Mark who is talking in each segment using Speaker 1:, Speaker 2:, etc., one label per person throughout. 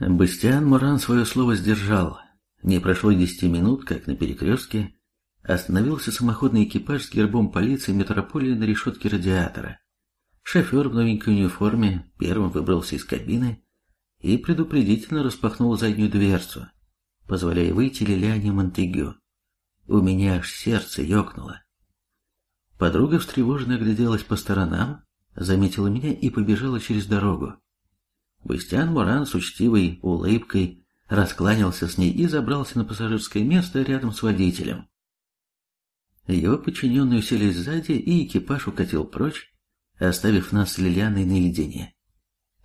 Speaker 1: Бастиан Моран свое слово сдержал. Не прошло десяти минут, как на перекрестке остановился самоходный экипаж с гербом полиции метрополии на решетке радиатора. Шофер в новенькой униформе первым выбрался из кабины и предупредительно распахнул заднюю дверцу, позволяя выйти Лилиане Монтегю. У меня аж сердце ёкнуло. Подруга встревоженно огляделась по сторонам, заметила меня и побежала через дорогу. Бастиан Моран с учтивой улыбкой раскланялся с ней и забрался на пассажирское место рядом с водителем. Его подчиненные уселись сзади, и экипаж укатил прочь, оставив нас с Лилианой наедине.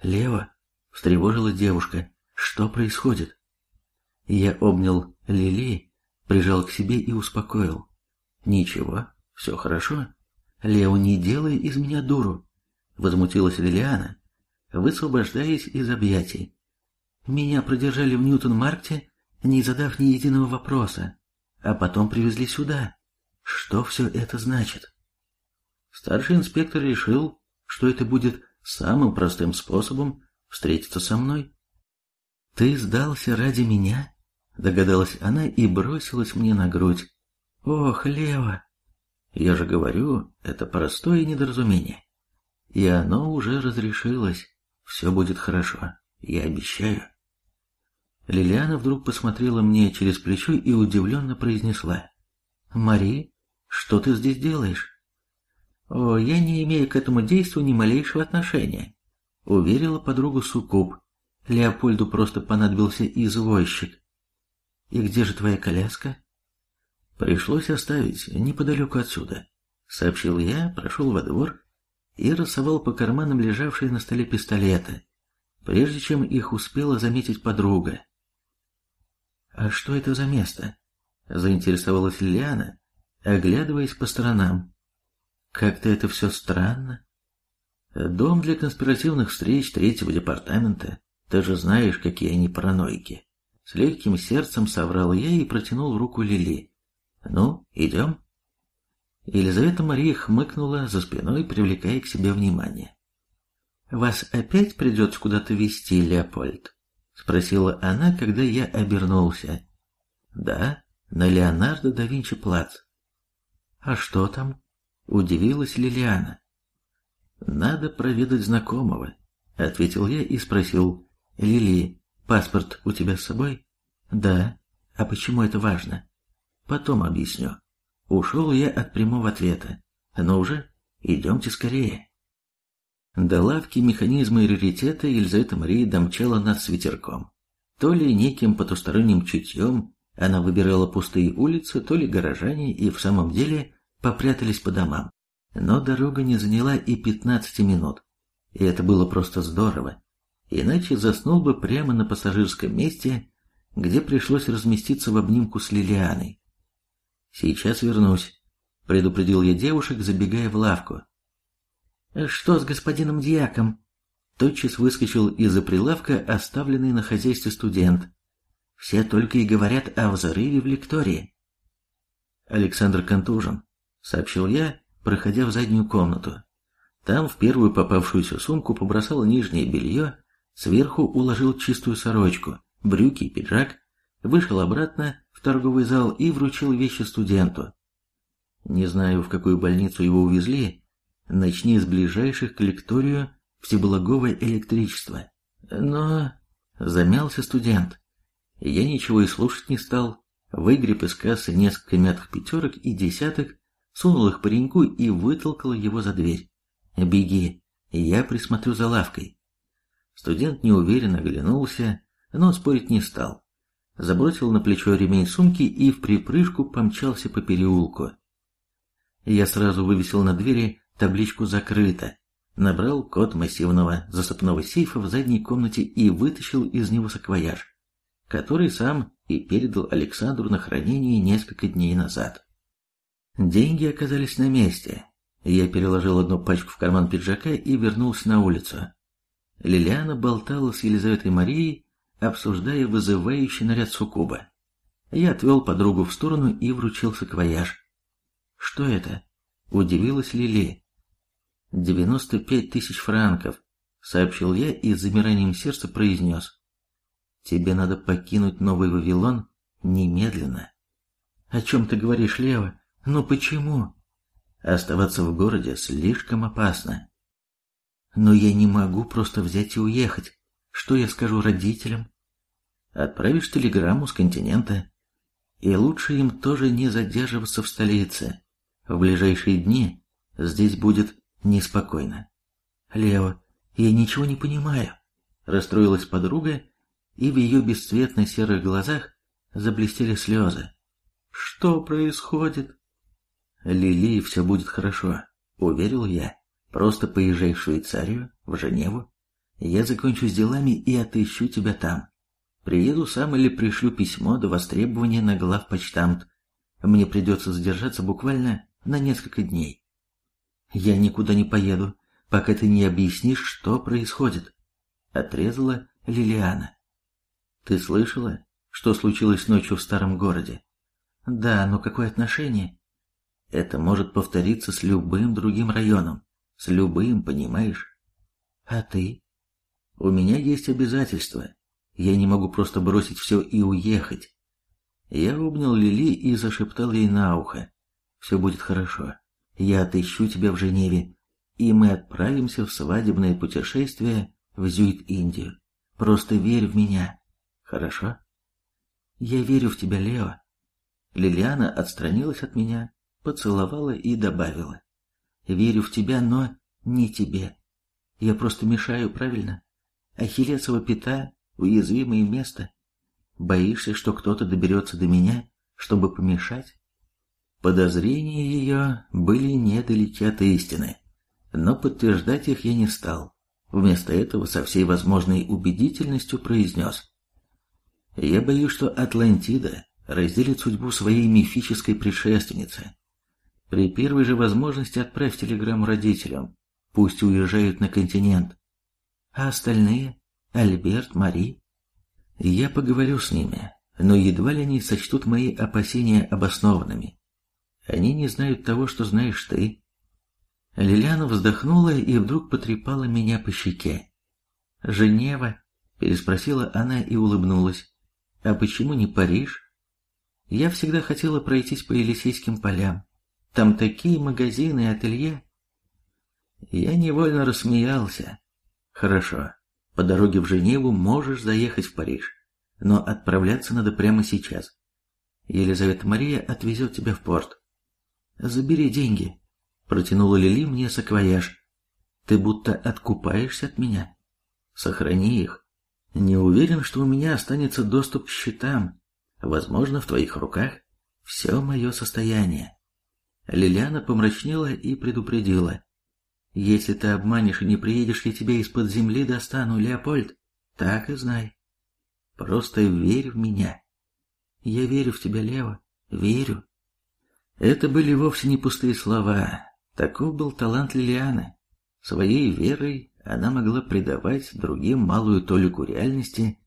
Speaker 1: «Лева!» — встревожила девушка. «Что происходит?» Я обнял Лили, прижал к себе и успокоил. «Ничего, все хорошо. Лео, не делай из меня дуру!» Возмутилась Лилиана, высвобождаясь из объятий. Меня продержали в Ньютон-Маркте, не задав ни единого вопроса, а потом привезли сюда. Что все это значит? Старший инспектор решил, что это будет самым простым способом встретиться со мной. «Ты сдался ради меня?» — догадалась она и бросилась мне на грудь. «Ох, Лева!» «Я же говорю, это простое недоразумение. И оно уже разрешилось. Все будет хорошо, я обещаю». Лилиана вдруг посмотрела мне через плечо и удивленно произнесла. «Мари, что ты здесь делаешь?» «О, я не имею к этому действию ни малейшего отношения», — уверила подругу Сукуб. Леопольду просто понадобился извозчик. «И где же твоя коляска?» «Пришлось оставить неподалеку отсюда», — сообщил я, прошел во двор и рассовал по карманам лежавшие на столе пистолеты, прежде чем их успела заметить подруга. «А что это за место?» — заинтересовалась Лиана, оглядываясь по сторонам. «Как-то это все странно. Дом для конспиративных встреч третьего департамента. Ты же знаешь, какие они параноики». С легким сердцем соврал я и протянул руку Лили. «Ну, идем?» Елизавета Мария хмыкнула за спиной, привлекая к себе внимание. «Вас опять придется куда-то везти, Леопольд?» — спросила она, когда я обернулся. «Да, на Леонардо да Винчи плац». «А что там?» — удивилась Лилиана. «Надо проведать знакомого», — ответил я и спросил. «Лили, паспорт у тебя с собой?» «Да. А почему это важно?» «Потом объясню». Ушел я от прямого ответа. «Ну уже, идемте скорее». До лавки механизма и раритета Елизавета Мария домчала нас с ветерком. То ли неким потусторонним чутьем она выбирала пустые улицы, то ли горожане и в самом деле попрятались по домам. Но дорога не заняла и пятнадцати минут. И это было просто здорово. Иначе заснул бы прямо на пассажирском месте, где пришлось разместиться в обнимку с Лилианой. «Сейчас вернусь», — предупредил я девушек, забегая в лавку. «Что с господином Дьяком?» Тотчас выскочил из-за прилавка оставленный на хозяйстве студент. Все только и говорят о взрыве в лектории. Александр контужен, сообщил я, проходя в заднюю комнату. Там в первую попавшуюся сумку побросал нижнее белье, сверху уложил чистую сорочку, брюки и пиджак, вышел обратно торговый зал и вручил вещи студенту. Не знаю, в какую больницу его увезли, Начни с ближайших к лекторию всеблагого электричества. Но... Замялся студент. Я ничего и слушать не стал. Выгреб из кассы несколько мятых пятерок и десяток, сунул их пареньку и вытолкал его за дверь. «Беги, я присмотрю за лавкой». Студент неуверенно оглянулся, но спорить не стал. Забросил на плечо ремень сумки и в припрыжку помчался по переулку. Я сразу вывесил на двери табличку «Закрыто», набрал код массивного засыпного сейфа в задней комнате и вытащил из него саквояж, который сам и передал Александру на хранение несколько дней назад. Деньги оказались на месте. Я переложил одну пачку в карман пиджака и вернулся на улицу. Лилиана болтала с Елизаветой Марией, обсуждая вызывающий наряд суккуба. Я отвел подругу в сторону и вручил саквояж. «Что это?» – удивилась Лили. «Девяносто пять тысяч франков», — сообщил я и с замиранием сердца произнес. Тебе надо покинуть Новый Вавилон немедленно. О чем ты говоришь, Лева? Ну почему? Оставаться в городе слишком опасно. Но я не могу просто взять и уехать. Что я скажу родителям? Отправишь телеграмму с континента. И лучше им тоже не задерживаться в столице. В ближайшие дни здесь будет неспокойно. Лева, я ничего не понимаю. Расстроилась подруга, и в ее бесцветно-серых глазах заблестели слезы. Что происходит? Лили, все будет хорошо, уверил я. Просто поезжай в Швейцарию, в Женеву. Я закончу с делами и отыщу тебя там. Приеду сам или пришлю письмо до востребования на главпочтамт. Мне придется задержаться буквально на несколько дней. Я никуда не поеду, пока ты не объяснишь, что происходит. Отрезала Лилиана. Ты слышала, что случилось ночью в старом городе? Да, но какое отношение? Это может повториться с любым другим районом. С любым, понимаешь? А ты? У меня есть обязательства. Я не могу просто бросить все и уехать. Я обнял Лили и зашептал ей на ухо. Все будет хорошо. Я отыщу тебя в Женеве, и мы отправимся в свадебное путешествие в Зюит-Индию. Просто верь в меня. Хорошо? Я верю в тебя, Лео. Лилиана отстранилась от меня, поцеловала и добавила. Верю в тебя, но не тебе. Я просто мешаю, правильно? Ахиллесова пята — уязвимое место. Боишься, что кто-то доберется до меня, чтобы помешать? Подозрения ее были недалеки от истины, но подтверждать их я не стал. Вместо этого со всей возможной убедительностью произнес. Я боюсь, что Атлантида разделит судьбу своей мифической предшественницы. При первой же возможности отправь телеграмму родителям, пусть уезжают на континент. А остальные? Альберт, Мари? Я поговорю с ними, но едва ли они сочтут мои опасения обоснованными. Они не знают того, что знаешь ты. Лилиана вздохнула и вдруг потрепала меня по щеке. «Женева?» – переспросила она и улыбнулась. «А почему не Париж?» Я всегда хотела пройтись по Елисейским полям. Там такие магазины и ателье. Я невольно рассмеялся. Хорошо, по дороге в Женеву можешь заехать в Париж, но отправляться надо прямо сейчас. Елизавета Мария отвезет тебя в порт. Забери деньги. Протянула Лили мне саквояж. Ты будто откупаешься от меня. Сохрани их. Не уверен, что у меня останется доступ к счетам. Возможно, в твоих руках все мое состояние. Лилиана помрачнела и предупредила. «Если ты обманешь и не приедешь, я тебя из-под земли достану, Леопольд. Так и знай. Просто верь в меня. Я верю в тебя, Лева, верю». Это были вовсе не пустые слова. Таков был талант Лилианы. Своей верой она могла придавать другим малую толику реальности,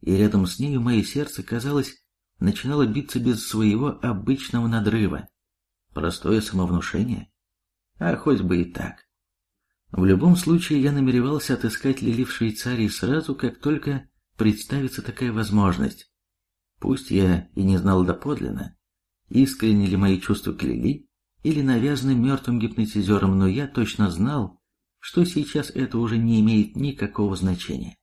Speaker 1: и рядом с нею мое сердце, казалось, начинало биться без своего обычного надрыва. Простое самовнушение? А хоть бы и так. В любом случае, я намеревался отыскать Лили в Швейцарии сразу, как только представится такая возможность. Пусть я и не знал доподлинно, искренне ли мои чувства к Лили, или навязаны мертвым гипнотизером, но я точно знал, что сейчас это уже не имеет никакого значения.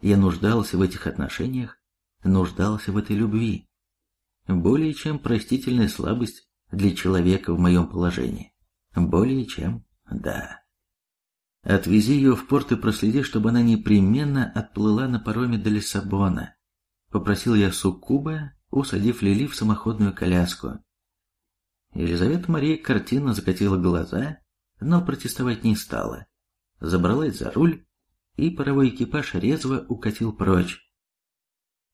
Speaker 1: Я нуждался в этих отношениях, нуждался в этой любви. Более чем простительная слабость для человека в моем положении. Более чем, да. Отвези ее в порт и проследи, чтобы она непременно отплыла на пароме до Лиссабона. Попросил я Суккуба, усадив Лили в самоходную коляску. Елизавета Мария картинно закатила глаза, но протестовать не стала. Забралась за руль, и паровой экипаж резво укатил прочь.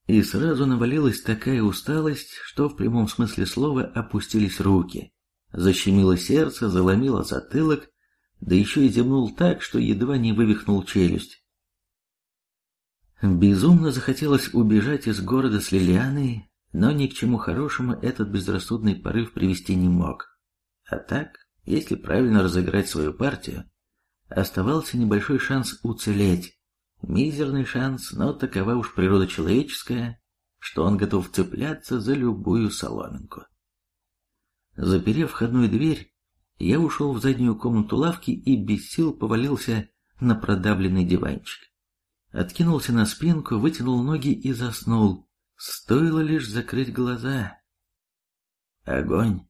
Speaker 1: И сразу навалилась такая усталость, что в прямом смысле слова опустились руки. Защемило сердце, заломило затылок, да еще и зевнул так, что едва не вывихнул челюсть. Безумно захотелось убежать из города с Лилианой, но ни к чему хорошему этот безрассудный порыв привести не мог. А так, если правильно разыграть свою партию, оставался небольшой шанс уцелеть. Мизерный шанс, но такова уж природа человеческая, что он готов цепляться за любую соломинку. Заперев входную дверь, я ушел в заднюю комнату лавки и без сил повалился на продавленный диванчик. Откинулся на спинку, вытянул ноги и заснул. Стоило лишь закрыть глаза. Огонь.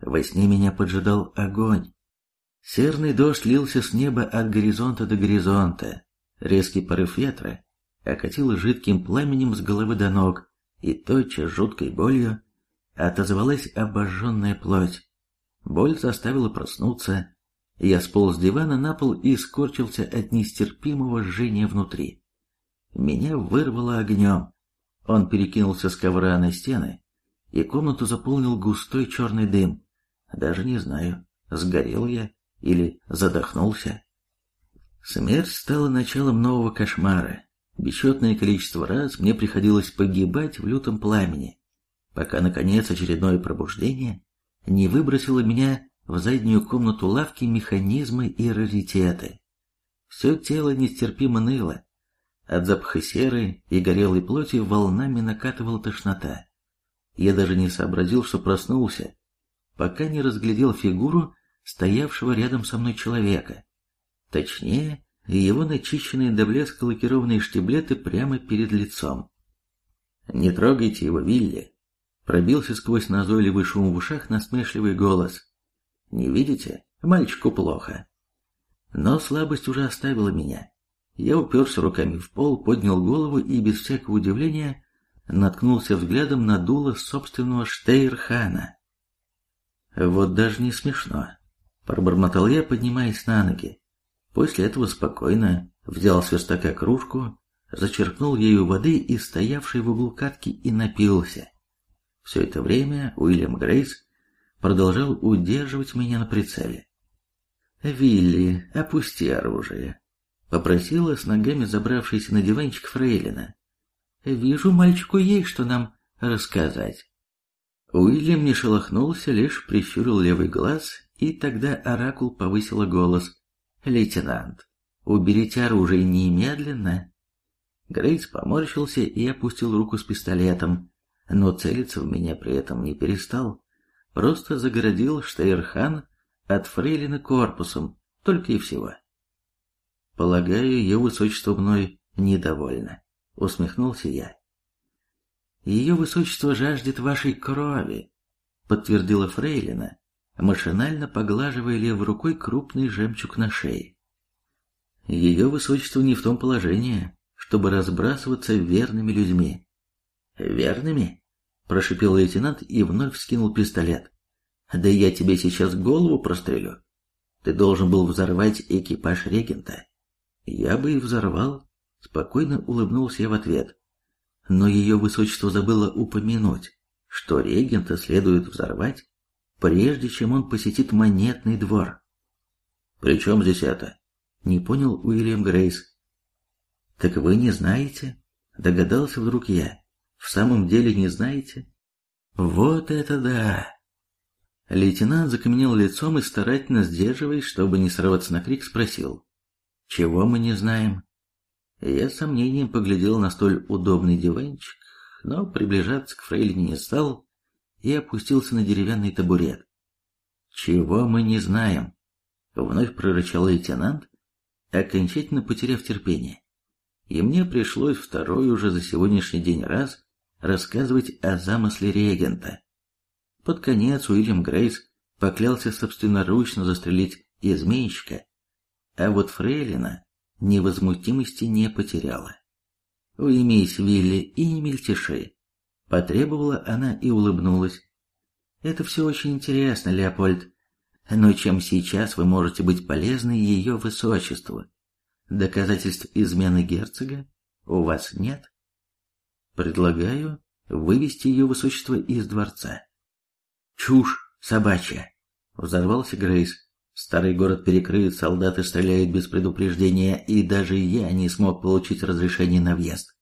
Speaker 1: Во сне меня поджидал огонь. Серный дождь лился с неба от горизонта до горизонта. Резкий порыв ветра окатил жидким пламенем с головы до ног, и тотчас жуткой болью отозвалась обожженная плоть. Боль заставила проснуться. Я сполз с дивана на пол и скорчился от нестерпимого жжения внутри. Меня вырвало огнем. Он перекинулся с ковра на стены, и комнату заполнил густой черный дым. Даже не знаю, сгорел я или задохнулся. Смерть стала началом нового кошмара. Бесчетное количество раз мне приходилось погибать в лютом пламени, пока, наконец, очередное пробуждение не выбросило меня в заднюю комнату лавки механизмы и раритеты. Все тело нестерпимо ныло. От запаха серы и горелой плоти волнами накатывала тошнота. Я даже не сообразил, что проснулся, пока не разглядел фигуру стоявшего рядом со мной человека. Точнее, его начищенные до блеска лакированные штиблеты прямо перед лицом. «Не трогайте его, Вилли!» Пробился сквозь назойливый шум в ушах насмешливый голос. «Не видите? Мальчику плохо». Но слабость уже оставила меня. Я уперся руками в пол, поднял голову и без всякого удивления наткнулся взглядом на дуло собственного Штейрхана. Вот даже не смешно. Пробормотал я, поднимаясь на ноги. После этого спокойно взял с верстака кружку, зачерпнул ею воды из стоявшей в углу катки и напился. Все это время Уильям Грейс продолжал удерживать меня на прицеле. «Вилли, опусти оружие», — попросила с ногами забравшаяся на диванчик Фрейлина. «Вижу, мальчику есть что нам рассказать». Уильям не шелохнулся, лишь прищурил левый глаз, и тогда Оракул повысила голос. «Лейтенант, уберите оружие немедленно!» Грейс поморщился и опустил руку с пистолетом, но целиться в меня при этом не перестал. Просто загородил Штейрхан от фрейлины корпусом, только и всего. «Полагаю, ее высочество мной недовольно», — усмехнулся я. «Ее высочество жаждет вашей крови», — подтвердила фрейлина, машинально поглаживая левой рукой крупный жемчуг на шее. Ее высочество не в том положении, чтобы разбрасываться верными людьми. «Верными?» – прошипел лейтенант и вновь вскинул пистолет. «Да я тебе сейчас голову прострелю. Ты должен был взорвать экипаж регента». «Я бы и взорвал», – спокойно улыбнулся я в ответ. Но ее высочество забыло упомянуть, что регента следует взорвать прежде чем он посетит монетный двор. «При чем здесь это?» — не понял Уильям Грейс. «Так вы не знаете?» — догадался вдруг я. «В самом деле не знаете?» «Вот это да!» Лейтенант закаменел лицом и, старательно сдерживаясь, чтобы не срываться на крик, спросил. «Чего мы не знаем?» Я с сомнением поглядел на столь удобный диванчик, но приближаться к фрейлине не стал, и опустился на деревянный табурет. «Чего мы не знаем?» — вновь прорычал лейтенант, окончательно потеряв терпение. И мне пришлось второй уже за сегодняшний день раз рассказывать о замысле регента. Под конец Уильям Грейс поклялся собственноручно застрелить изменщика, а вот Фрейлина невозмутимости не потеряла. «Уймись, Вилли, и не мельтеши. Потребовала она и улыбнулась. «Это все очень интересно, Леопольд, но чем сейчас вы можете быть полезны ее высочеству? Доказательств измены герцога у вас нет? Предлагаю вывести ее высочество из дворца». «Чушь собачья!» — взорвался Грейс. Старый город перекрыт, солдаты стреляют без предупреждения, и даже я не смог получить разрешение на въезд.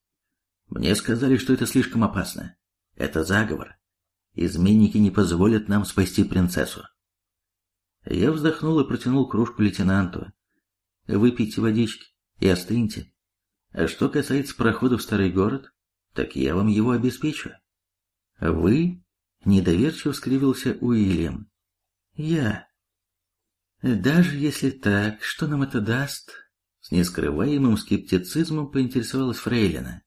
Speaker 1: Мне сказали, что это слишком опасно. Это заговор. Изменники не позволят нам спасти принцессу. Я вздохнул и протянул кружку лейтенанту. Выпейте водички и остыньте. А что касается прохода в старый город, так я вам его обеспечу. Вы? Недоверчиво скривился Уильям. Я. Даже если так, что нам это даст? С нескрываемым скептицизмом поинтересовалась Фрейлина.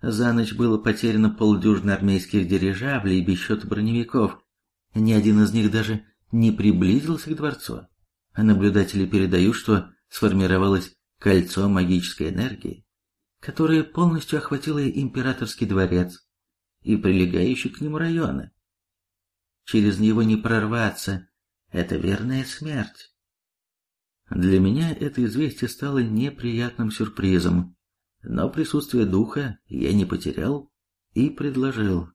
Speaker 1: За ночь было потеряно полдюжины армейских дирижаблей без счета броневиков. Ни один из них даже не приблизился к дворцу. А наблюдатели передают, что сформировалось кольцо магической энергии, которое полностью охватило императорский дворец и прилегающие к нему районы. Через него не прорваться, это верная смерть. Для меня это известие стало неприятным сюрпризом, но присутствие духа я не потерял и предложил.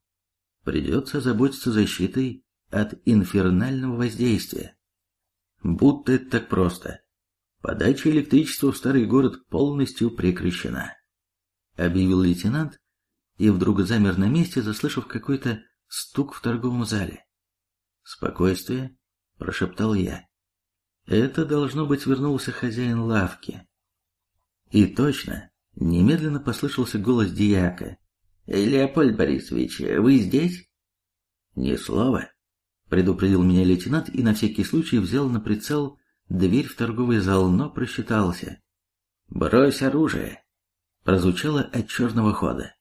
Speaker 1: Придется заботиться защитой от инфернального воздействия. Будто это так просто. Подача электричества в старый город полностью прекращена. Объявил лейтенант и вдруг замер на месте, заслышав какой-то стук в торговом зале. «Спокойствие», — прошептал я. Это, должно быть, вернулся хозяин лавки. И точно, немедленно послышался голос дьяка. «Леопольд Борисович, вы здесь?» «Ни слова», — предупредил меня лейтенант и на всякий случай взял на прицел дверь в торговый зал, но просчитался. «Брось оружие!» — прозвучало от черного хода.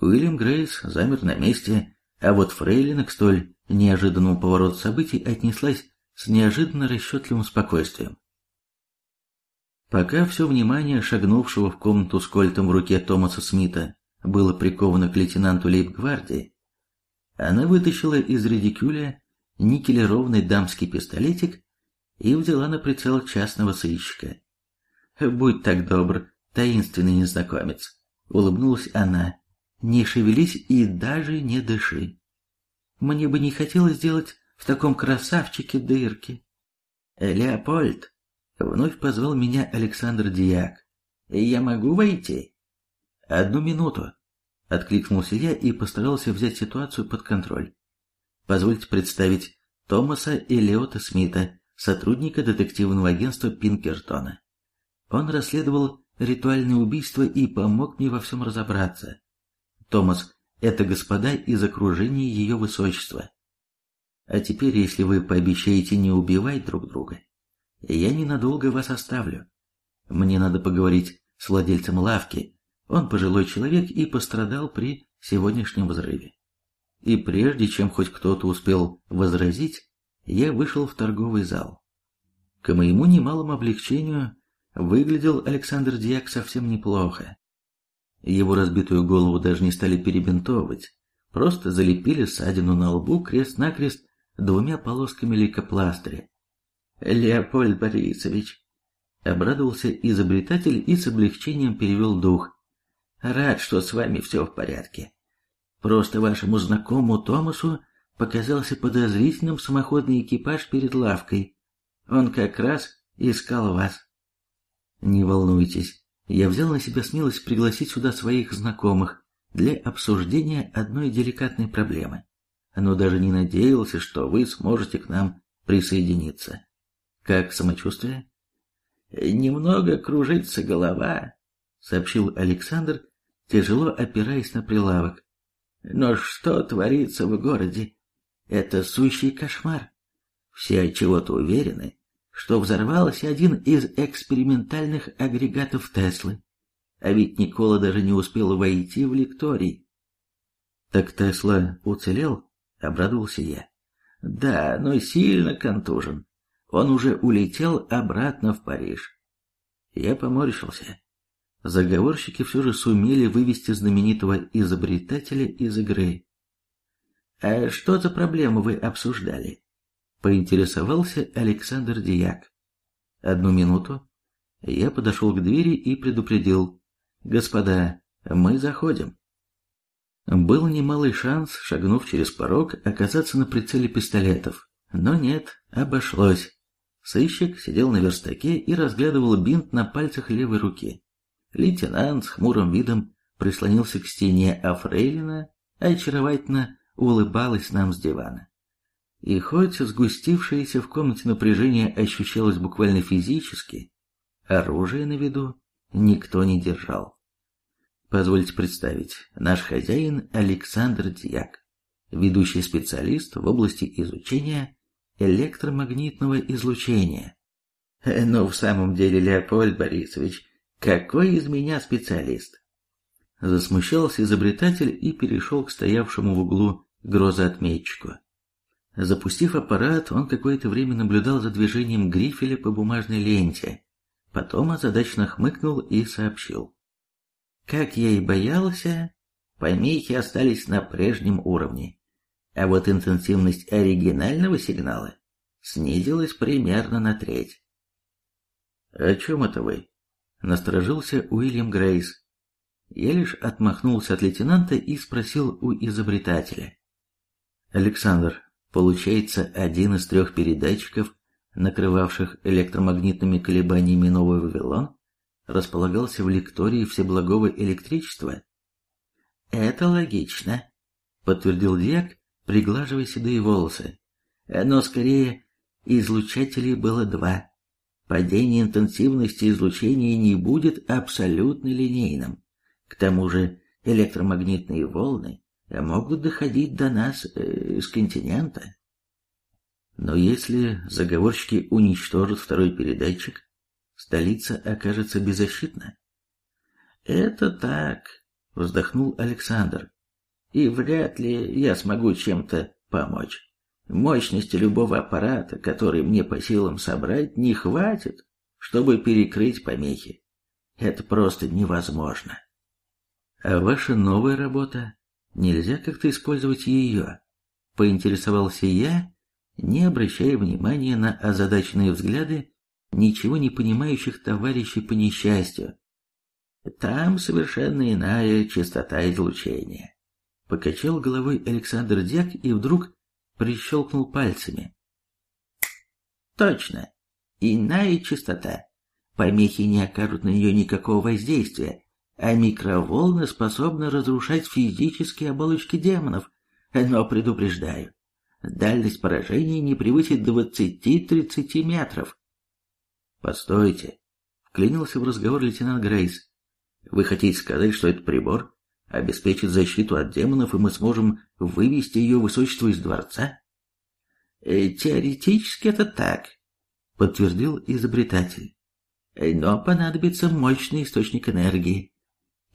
Speaker 1: Уильям Грейс замер на месте, а вот Фрейлина к столь неожиданному повороту событий отнеслась с неожиданно расчетливым спокойствием. Пока все внимание шагнувшего в комнату с кольтом в руке Томаса Смита было приковано к лейтенанту лейб-гвардии, она вытащила из редикюля никелированный дамский пистолетик и взяла на прицел частного сыщика. «Будь так добр, таинственный незнакомец», — улыбнулась она, не шевелись и даже не дыши. Мне бы не хотелось сделать в таком красавчике дырки. Леопольд, вновь позвал меня Александр Диак. Я могу войти? Одну минуту, откликнулся я и постарался взять ситуацию под контроль. Позвольте представить Томаса Элиота Смита, сотрудника детективного агентства Пинкертона. Он расследовал ритуальное убийство и помог мне во всем разобраться. Томас, это господа из окружения ее высочества. А теперь, если вы пообещаете не убивать друг друга, я ненадолго вас оставлю. Мне надо поговорить с владельцем лавки. Он пожилой человек и пострадал при сегодняшнем взрыве. И прежде чем хоть кто-то успел возразить, я вышел в торговый зал. К моему немалому облегчению выглядел Александр Дьяк совсем неплохо. Его разбитую голову даже не стали перебинтовывать, просто залепили ссадину на лбу крест-накрест двумя полосками лейкопластыря. «Леопольд Борисович!» Обрадовался изобретатель и с облегчением перевел дух. «Рад, что с вами все в порядке. Просто вашему знакомому Томасу показался подозрительным самоходный экипаж перед лавкой. Он как раз искал вас». «Не волнуйтесь, я взял на себя смелость пригласить сюда своих знакомых для обсуждения одной деликатной проблемы, но даже не надеялся, что вы сможете к нам присоединиться. Как самочувствие? Немного кружится голова, сообщил Александр, тяжело опираясь на прилавок. Но что творится в городе? Это сущий кошмар. Все чего-то уверены, что взорвался один из экспериментальных агрегатов Теслы. А ведь Никола даже не успел войти в лекторий. «Так Тесла уцелел?» — обрадовался я. «Да, но сильно контужен. Он уже улетел обратно в Париж». Я поморщился. Заговорщики все же сумели вывести знаменитого изобретателя из игры. «А что за проблему вы обсуждали?» Поинтересовался Александр Дияк. Одну минуту. Я подошел к двери и предупредил. «Господа, мы заходим». Был немалый шанс, шагнув через порог, оказаться на прицеле пистолетов. Но нет, обошлось. Сыщик сидел на верстаке и разглядывал бинт на пальцах левой руки. Лейтенант с хмурым видом прислонился к стене, а Фрейлина очаровательно улыбалась нам с дивана. И хоть сгустившееся в комнате напряжение ощущалось буквально физически, оружие на виду никто не держал. Позвольте представить, наш хозяин Александр Дьяк, ведущий специалист в области изучения электромагнитного излучения. Ну, в самом деле, Леопольд Борисович, какой из меня специалист? Засмущался изобретатель и перешел к стоявшему в углу грозоотметчику. Запустив аппарат, он какое-то время наблюдал за движением грифеля по бумажной ленте, потом озадачно хмыкнул и сообщил. Как я и боялся, помехи остались на прежнем уровне, а вот интенсивность оригинального сигнала снизилась примерно на треть. «О чем это вы?» — насторожился Уильям Грейс. Я лишь отмахнулся от лейтенанта и спросил у изобретателя. «Александр, получается, один из трех передатчиков, накрывавших электромагнитными колебаниями Новый Вавилон, располагался в лектории Всеблагого электричества?» «Это логично», — подтвердил Диак, приглаживая седые волосы. «Но скорее излучателей было два. Падение интенсивности излучения не будет абсолютно линейным. К тому же электромагнитные волны могут доходить до нас э, с континента. Но если заговорщики уничтожат второй передатчик, столица окажется беззащитна. Это так, вздохнул Александр. И вряд ли я смогу чем-то помочь. Мощности любого аппарата, который мне по силам собрать, не хватит, чтобы перекрыть помехи. Это просто невозможно. А ваша новая работа? Нельзя как-то использовать ее? Поинтересовался я, не обращая внимания на озадаченные взгляды ничего не понимающих товарищей по несчастью. Там совершенно иная частота излучения. Покачал головой Александр Дяк и вдруг прищелкнул пальцами. Точно, иная частота. Помехи не окажут на нее никакого воздействия, а микроволны способны разрушать физические оболочки демонов. Но предупреждаю, дальность поражения не превысит 20-30 метров. Постойте, вклинился в разговор лейтенант Грейс. Вы хотите сказать, что этот прибор обеспечит защиту от демонов, и мы сможем вывести ее высочество из дворца? Э, теоретически это так, подтвердил изобретатель. Но понадобится мощный источник энергии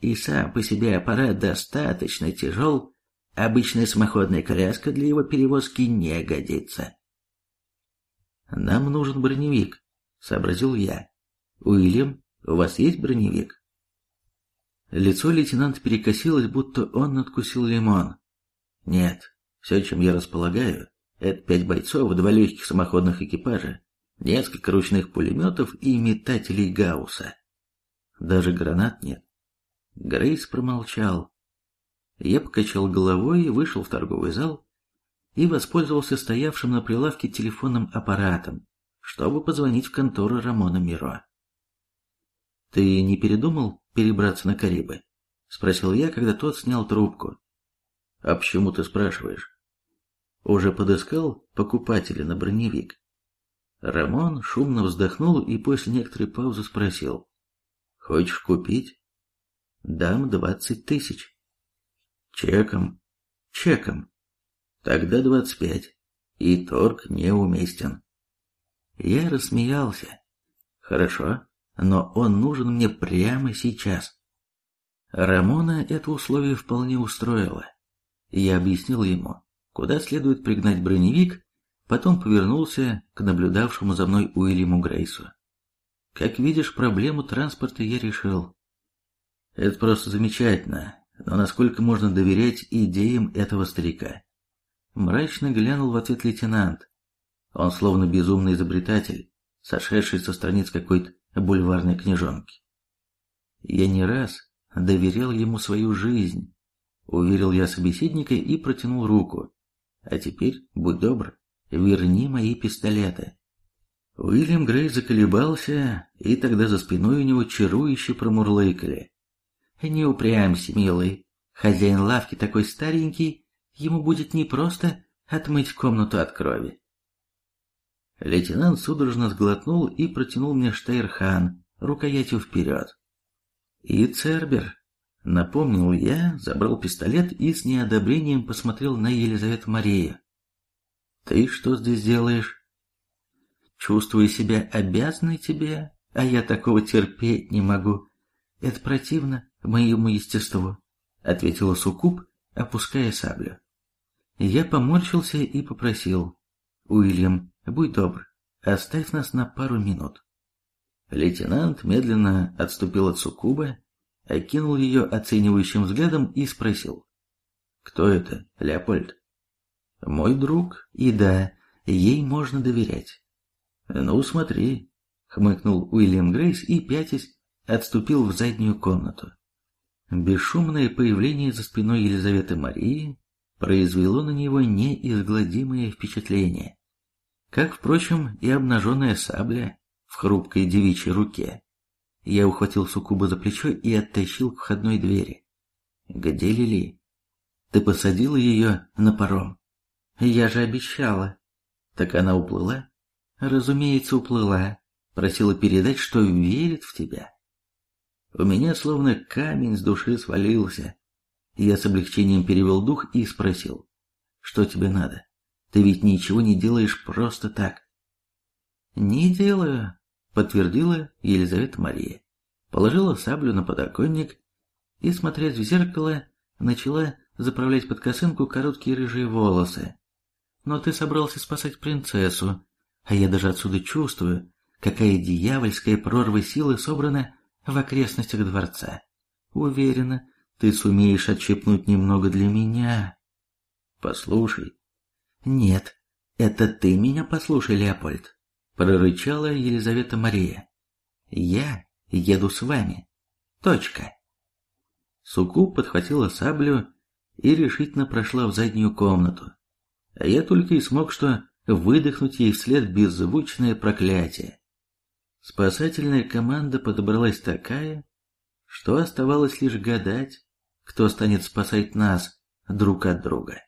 Speaker 1: и сам по себе аппарат достаточно тяжел, обычная самоходная коляска для его перевозки не годится. «Нам нужен броневик», — сообразил я. «Уильям, у вас есть броневик?» Лицо лейтенанта перекосилось, будто он надкусил лимон. «Нет, все, чем я располагаю, это пять бойцов, два легких самоходных экипажа, несколько ручных пулеметов и метателей Гаусса. Даже гранат нет. Грейс промолчал. Я покачал головой вышел в торговый зал и воспользовался стоявшим на прилавке телефонным аппаратом, чтобы позвонить в контору Рамона Миро. «Ты не передумал перебраться на Карибы?» — спросил я, когда тот снял трубку. «А почему ты спрашиваешь?» «Уже подыскал покупателя на броневик?» Рамон шумно вздохнул и после некоторой паузы спросил. «Хочешь купить?» Дам двадцать тысяч. Чеком. Чеком. Тогда двадцать пять. И торг неуместен. Я рассмеялся. Хорошо, но он нужен мне прямо сейчас. Рамона это условие вполне устроило. Я объяснил ему, куда следует пригнать броневик, потом повернулся к наблюдавшему за мной Уильяму Грейсу. Как видишь, проблему транспорта я решил. Это просто замечательно, но насколько можно доверять идеям этого старика? Мрачно глянул в ответ лейтенант. Он словно безумный изобретатель, сошедший со страниц какой-то бульварной книжонки. Я не раз доверял ему свою жизнь, уверил я собеседника и протянул руку. А теперь, будь добр, верни мои пистолеты. Уильям Грей заколебался, и тогда за спиной у него чарующе промурлыкали. Не упрямься, милый. Хозяин лавки такой старенький, ему будет непросто отмыть комнату от крови. Лейтенант судорожно сглотнул и протянул мне штейрхан рукоятью вперед. И Цербер. Напомнил я, забрал пистолет и с неодобрением посмотрел на Елизавету Марию. «Ты что здесь делаешь?» «Чувствую себя обязанной тебе, а я такого терпеть не могу. Это противно моему естеству», — ответила Сукуб, опуская саблю. Я поморщился и попросил. «Уильям, будь добр, оставь нас на пару минут». Лейтенант медленно отступил от Сукубы, окинул ее оценивающим взглядом и спросил. «Кто это, Леопольд?» «Мой друг, и да, ей можно доверять». «Ну, смотри», — хмыкнул Уильям Грейс и, пятясь, отступил в заднюю комнату. Бесшумное появление за спиной Елизаветы Марии произвело на него неизгладимое впечатление. Как, впрочем, и обнаженная сабля в хрупкой девичьей руке. Я ухватил Сукуба за плечо и оттащил к входной двери. «Где Лили? Ты посадила ее на паром?» «Я же обещала». «Так она уплыла?» «Разумеется, уплыла. Просила передать, что верит в тебя». У меня словно камень с души свалился. Я с облегчением перевел дух и спросил, «Что тебе надо? Ты ведь ничего не делаешь просто так». «Не делаю», подтвердила Елизавета Мария. Положила саблю на подоконник и, смотрясь в зеркало, начала заправлять под косынку короткие рыжие волосы. Но ты собрался спасать принцессу, а я даже отсюда чувствую, какая дьявольская прорва силы собрана в окрестностях дворца. Уверена, ты сумеешь отщепнуть немного для меня. Послушай. Нет, это ты меня послушай, Леопольд прорычала Елизавета Мария. Я еду с вами. Точка. Суку подхватила саблю и решительно прошла в заднюю комнату. А я только и смог что выдохнуть ей вслед беззвучное проклятие. Спасательная команда подобралась такая, что оставалось лишь гадать, кто станет спасать нас друг от друга.